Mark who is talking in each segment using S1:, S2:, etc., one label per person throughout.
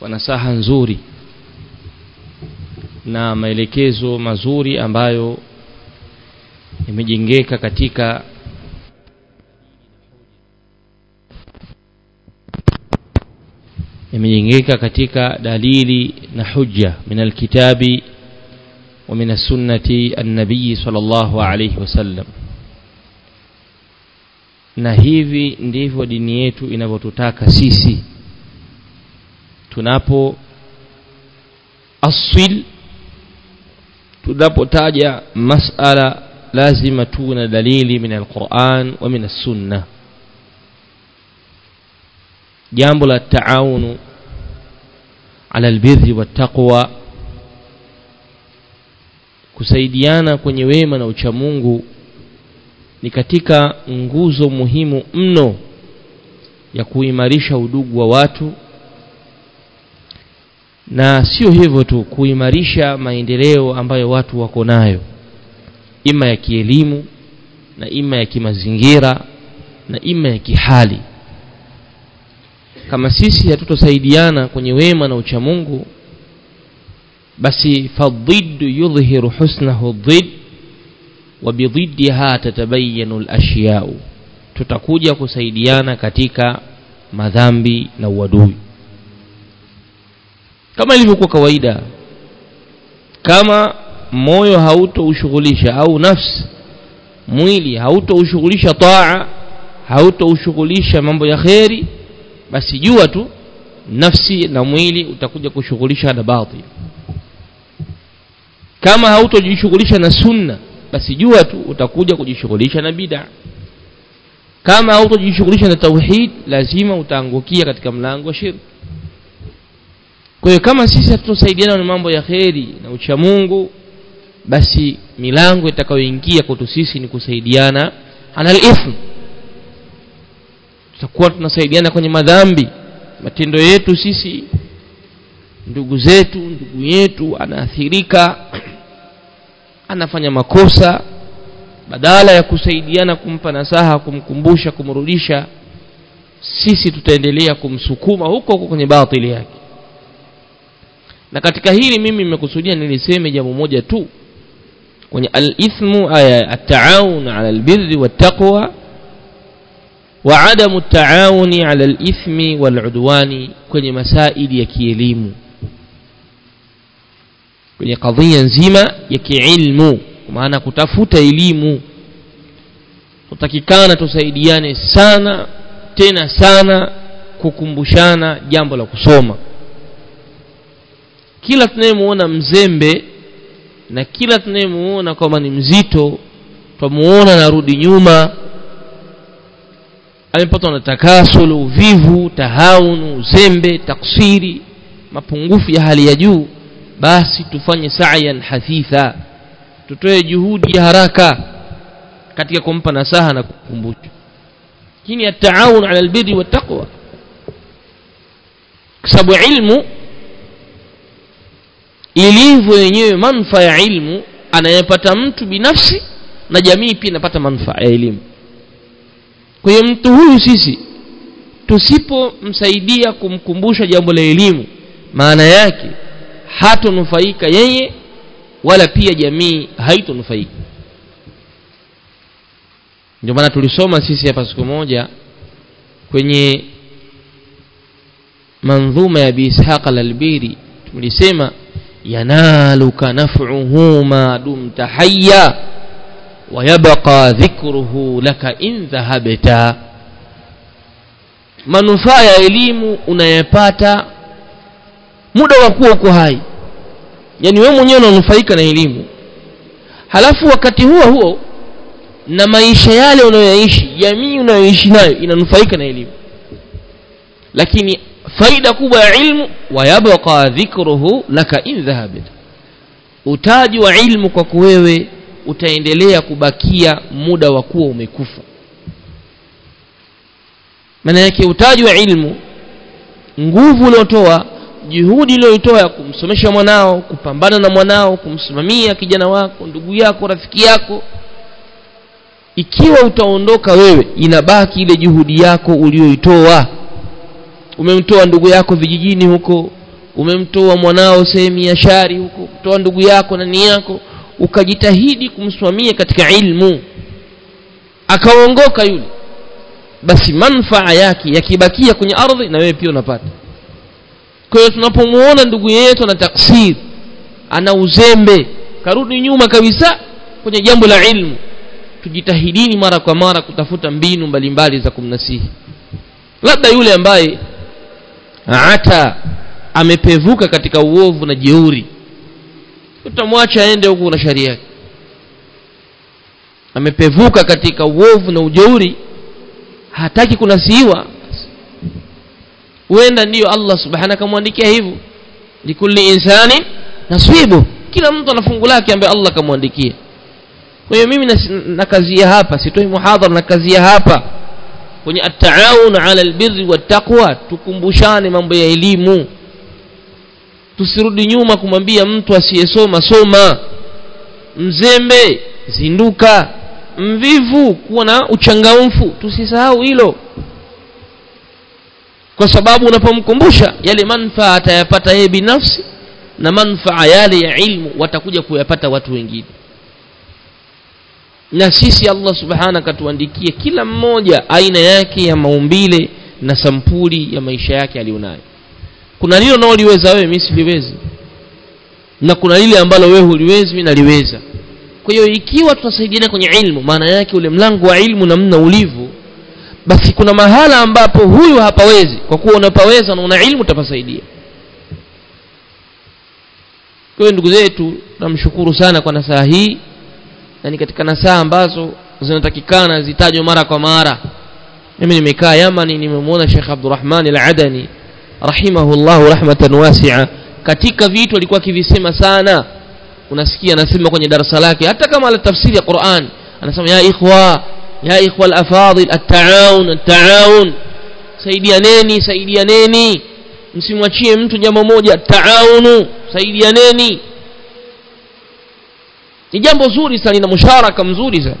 S1: kwa nasaha nzuri na maelekezo mazuri ambayo yamejengeka katika yamejengeka katika dalili na hujja min alkitabi wa min sunnati an-nabii sallallahu alayhi wasallam na hivi ndivyo dini yetu inavyotutaka sisi tunapo aswil tunapotaja masala lazima tuwe na dalili min alquran wa min sunna jambo la taawunu ala albirri wattaqwa kusaidiana kwenye wema na uchamungu ni katika nguzo muhimu mno ya kuimarisha udugu wa watu na sio hivyo tu kuimarisha maendeleo ambayo watu wako nayo. Ima ya kielimu na ima ya kimazingira na ima ya kihali. Kama sisi hatutosaidiana kwenye wema na uchamungu basi fadhiddu yudhhiru husnahu dhid wa bidhiddiha tatabayanu al-ashya'u. Tutakuja kusaidiana katika madhambi na uadui kama ilivyokuwa kawaida. Kama moyo hautoushughulisha au nafsi mwili hautoushughulisha taa hautoushughulisha mambo ya kheri basi jua tu nafsi na mwili utakuja kushughulisha na batil. Kama hautojishughulisha na sunna basi jua tu utakuja kujishughulisha na bid'a. Kama hautojishughulisha na tauhid lazima utaangukia katika mlango wa shirki kwa hiyo kama sisi hatutosaidiana na mambo ya kheri na ucha Mungu basi milango itakayoingia kwetu sisi ni kusaidiana anal ithm tutakuwa tunasaidiana kwenye madhambi. Matendo yetu sisi ndugu zetu ndugu yetu anaathirika anafanya makosa badala ya kusaidiana kumpa nasaha kumkumbusha kumrudisha sisi tutaendelea kumsukuma huko huko kwenye batili yake na katika hili mimi nimekusudia niliseme jambo moja tu. Kwenye al-ithmu aya at-ta'awun 'ala al-birri wat-taqwa wa 'adamu at-ta'awuni 'ala al-ithmi wal-'udwani kwenye masaili ya kielimu kwenye kadhia nzima ya kiilmu. Kwa maana kutafuta elimu tutakikana tusaidiane sana tena sana kukumbushana jambo la kusoma kila tunayemuona mzembe na kila tunayemuona kwamba ni mzito twamuona narudi nyuma amepatwa na takasulu uvivu tahaunu uzembe taksiri mapungufu ya hali ya juu basi tufanye sa'yan hathitha tutoe juhudi ya haraka katika kumpa nasaha na kukumbusha. Lakini ya taawun ala albirri wattaqwa kwa sababu ilmu ilivyo yenyewe manufaa ya ilmu anayepata mtu binafsi na jamii pia inapata manufaa ya elimu. Kwa hiyo mtu huyu sisi tusipomsaidia kumkumbusha jambo la elimu maana yake hatonufaika yeye wala pia jamii haitonufaika ndio maana tulisoma sisi hapa siku moja kwenye mandhuma ya bi ishaq al-albiri tulisema naf'uhu ma dumta hayya wa yabqa dhikruhu laka in dhahabta. Manufaa ya elimu unayepata muda wa kuwa uko hai. Yani wewe mwenyewe unanufaika na elimu. Halafu wakati huo huo na maisha yale unayoyaishi jamii unayoishi nayo inanufaika na elimu. Lakini faida kubwa ya ilmu wayabqa dhikruhu laka in dhahabit utaji wa ilmu kwako wewe utaendelea kubakia muda wa kuwa umekufa. Maana yake utaji wa ilmu nguvu uliotoa juhudi iliyoitoa ya kumsomesha mwanao kupambana na mwanao kumsimamia kijana wako ndugu yako rafiki yako ikiwa utaondoka wewe inabaki ile juhudi yako uliyoitoa umemtoa ndugu yako vijijini huko umemtoa mwanao sehemu ya shari huko mtoa ndugu yako na ni yako ukajitahidi kumsimamia katika ilmu akaongoka yule basi manfaa yake yakibakia kwenye ardhi na wewe pia unapata. Kwa hiyo tunapomuona ndugu yetu ana taksir ana uzembe karudi nyuma kabisa kwenye jambo la ilmu tujitahidini mara kwa mara kutafuta mbinu mbalimbali za kumnasihi. Labda yule ambaye hata amepevuka katika uovu na jeuri. Utamwacha aende huku na sharia yake. Amepevuka katika uovu na ujeuri hataki kunasihiwa. Huenda ndiyo Allah subhanahu akamwandikia hivyo. Likulli insani nasibu. Kila mtu ana fungu lake ambaye Allah akamwandikia. Kwa hiyo mimi nakazia hapa sitoi muhadhara nakazia hapa kwenye at-taawun ala albirri wattaqwa tukumbushane mambo ya elimu. Tusirudi nyuma kumwambia mtu asiyesoma soma. Mzembe zinduka. Mvivu kuwa na uchangamfu. Tusisahau hilo. Kwa sababu unapomkumbusha yale manfaa atayapata yeye binafsi na manfaa yale ya ilmu watakuja kuyapata watu wengine na sisi Allah subhanahu katuandikie kila mmoja aina yake ya maumbile na sampuli ya maisha yake alionayo. Kuna lile unaoliweza wewe mimi siliwezi. Na kuna lile ambalo wewe huliwezi mimi naliweza. Kwa hiyo ikiwa tutasaidiana kwenye ilmu maana yake ule mlango wa ilmu namna ulivyo basi kuna mahala ambapo huyu hapawezi. Kwa kuwa unapaweza na una ilmu utapasaidia. Kwa hiyo ndugu zetu namshukuru sana kwa nasaha hii na katika nasaha ambazo zinatakikana zitajwe mara kwa mara. Mimi nimekaa Yamani nimemwona Sheikh Abdurrahman Al-Adani rahimahullahu rahmatan wasi'a. Katika vitu alikuwa akivisema sana. Unasikia anasema kwenye darasa lake hata kama ala tafsiri ya Qur'an. Anasema ya ikhwa ya ikhwa al-afadil at-ta'awun at-ta'awun saidianeni saidianeni. Msimwachie mtu jambo moja taawunu saidianeni ni jambo zuri sana lina musharaka mzuri sana.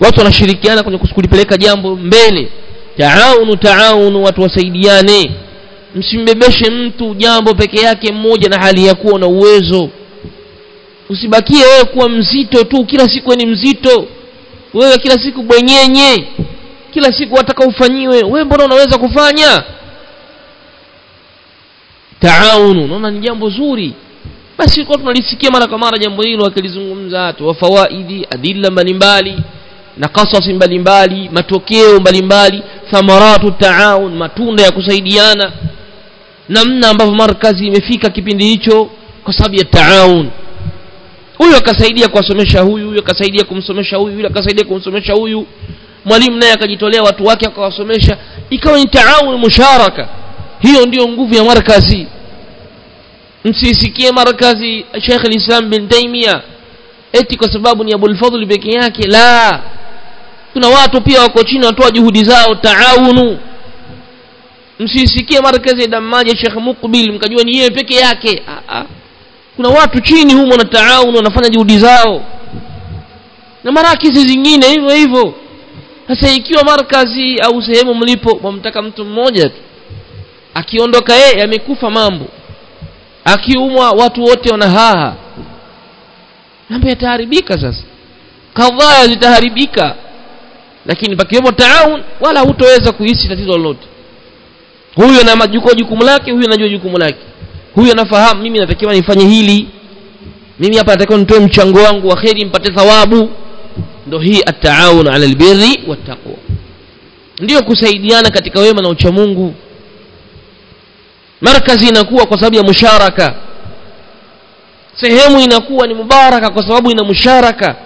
S1: Watu wanashirikiana kwenye kulipeleka jambo mbele. Taawunu taawunu watu wasaidiane. Msimbebeshe mtu jambo peke yake mmoja na hali ya kuwa na uwezo. Usibakie wewe kuwa mzito tu kila siku ni mzito. Wewe kila siku bwenyenye. Kila siku wataka ufanyiwe. Wewe mbona unaweza kufanya? Taawunu naona ni jambo zuri basi kwa tunalisikia mara kwa mara jambo hilo akilizungumza watu wa fawaidi adilla mbalimbali na kasasi mbalimbali matokeo mbalimbali thamaratu taawun matunda ya kusaidiana namna ambavyo markazi imefika kipindi hicho kwa sababu ya taawun. Huyu akasaidia kuwasomesha huyu huyu akasaidia kumsomesha huyu yule akasaidia kumsomesha huyu. Mwalimu naye akajitolea watu wake akawasomesha. Ikawa ni taawun musharaka. Hiyo ndiyo nguvu ya markazi msisikie markazi Sheikh al-Islam bin Taimia eti kwa sababu ni Abul Fadhl peke yake? La. Kuna watu pia wako chini watoa juhudi zao taawunu. Msisikie markazi damaja Sheikh Muqbil mkajua ni yeye peke yake. A -a. kuna watu chini humo na taawunu wanafanya juhudi zao. Na marakizi zingine hivyo hivyo. Sasa ikiwa markazi au sehemu mlipo mwamtaka mtu mmoja tu. Akiondoka yeye amekufa mambo akiumwa watu wote wanahaha mambo yataharibika sasa. Kadhaa zitaharibika lakini pakiwemo taawun wala hutoweza kuhisi tatizo lolote. Huyu ana jukumu lake huyu anajua jukumu lake. Huyu anafahamu mimi natakiwa nifanye hili. Mimi hapa natakiwa nitoe mchango wangu wa kheri mpate thawabu. Ndo hii at-taawun 'ala albirri wat-taqwa. Ndio kusaidiana katika wema na uchamungu markazi inakuwa kwa sababu ya musharaka. Sehemu inakuwa ni mubaraka kwa sababu ina musharaka.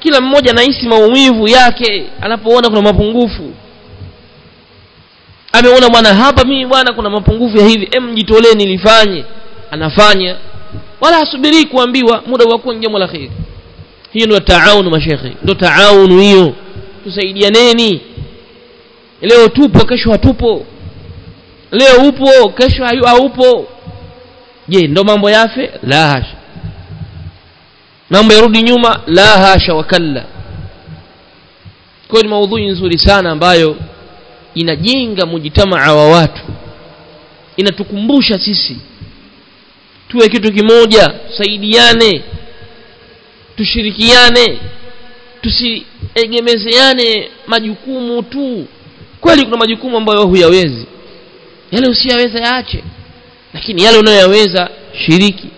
S1: Kila mmoja anahisi maumivu yake anapoona kuna mapungufu. Ameona bwana hapa mimi bwana kuna mapungufu ya hivi em jitolee nilifanye. Anafanya. Wala hasubiri kuambiwa muda wa kuwa jambo la kheri. Hiyo ndio taaunu mashekhe ndio taaunu hiyo. Tusaidianeni. Leo tupo kesho hatupo leo upo kesho haupo. Je ndo mambo yafe? La hasha. Mambo yarudi nyuma? La hasha wakalla. Kwa ni maudhui nzuri sana ambayo inajenga mujitamaa wa watu. Inatukumbusha sisi. Tuwe kitu kimoja tusaidiane tushirikiane tusiegemezeane majukumu tu. Kweli kuna majukumu ambayo huyawezi yale usiyaweza yaache lakini yale unayoyaweza shiriki.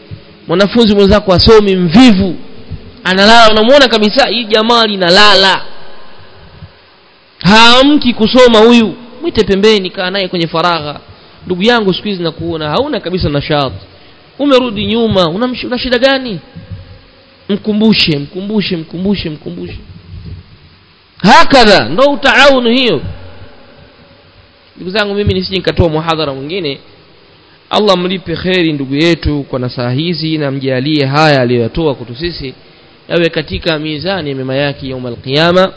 S1: Mwanafunzi mwenzako asomi mvivu analala unamuona kabisa hii jamaa linalala. Haamki kusoma huyu mwite pembeni kaa naye kwenye faragha. Ndugu yangu siku hizi nakuona hauna kabisa nashat umerudi nyuma una, shida gani? Mkumbushe mkumbushe mkumbushe mkumbushe. Hakadha ndo utaaunu hiyo ndugu zangu mimi nisije nikatoa muhadhara mwingine. Allah mlipe kheri ndugu yetu kwa nasaha hizi na mjalie haya aliyoyatoa kwetu sisi yawe katika mizani ya mema yake yauma alqiyama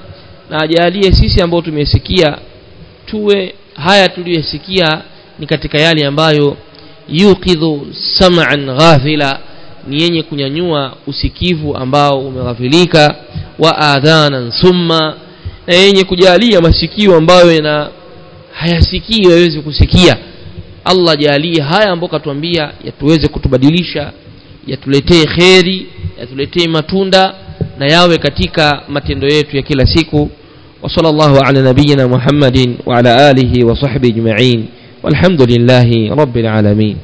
S1: na ajalie sisi ambao tumesikia tuwe haya tuliyosikia ni katika yale ambayo yuqidhu sam'an ghafila ni yenye kunyanyua usikivu ambao umeghafilika wa adhanan summa na yenye kujalia masikio ambayo yana hayasikii yaweze kusikia Allah jalie haya ambayo katuambia yatuweze kutubadilisha yatuletee kheri yatuletee matunda na yawe katika matendo yetu ya kila siku وصلى الله على نبينا محمد وعلى آله وصحبه أجمعين والحمد لله رب العالمين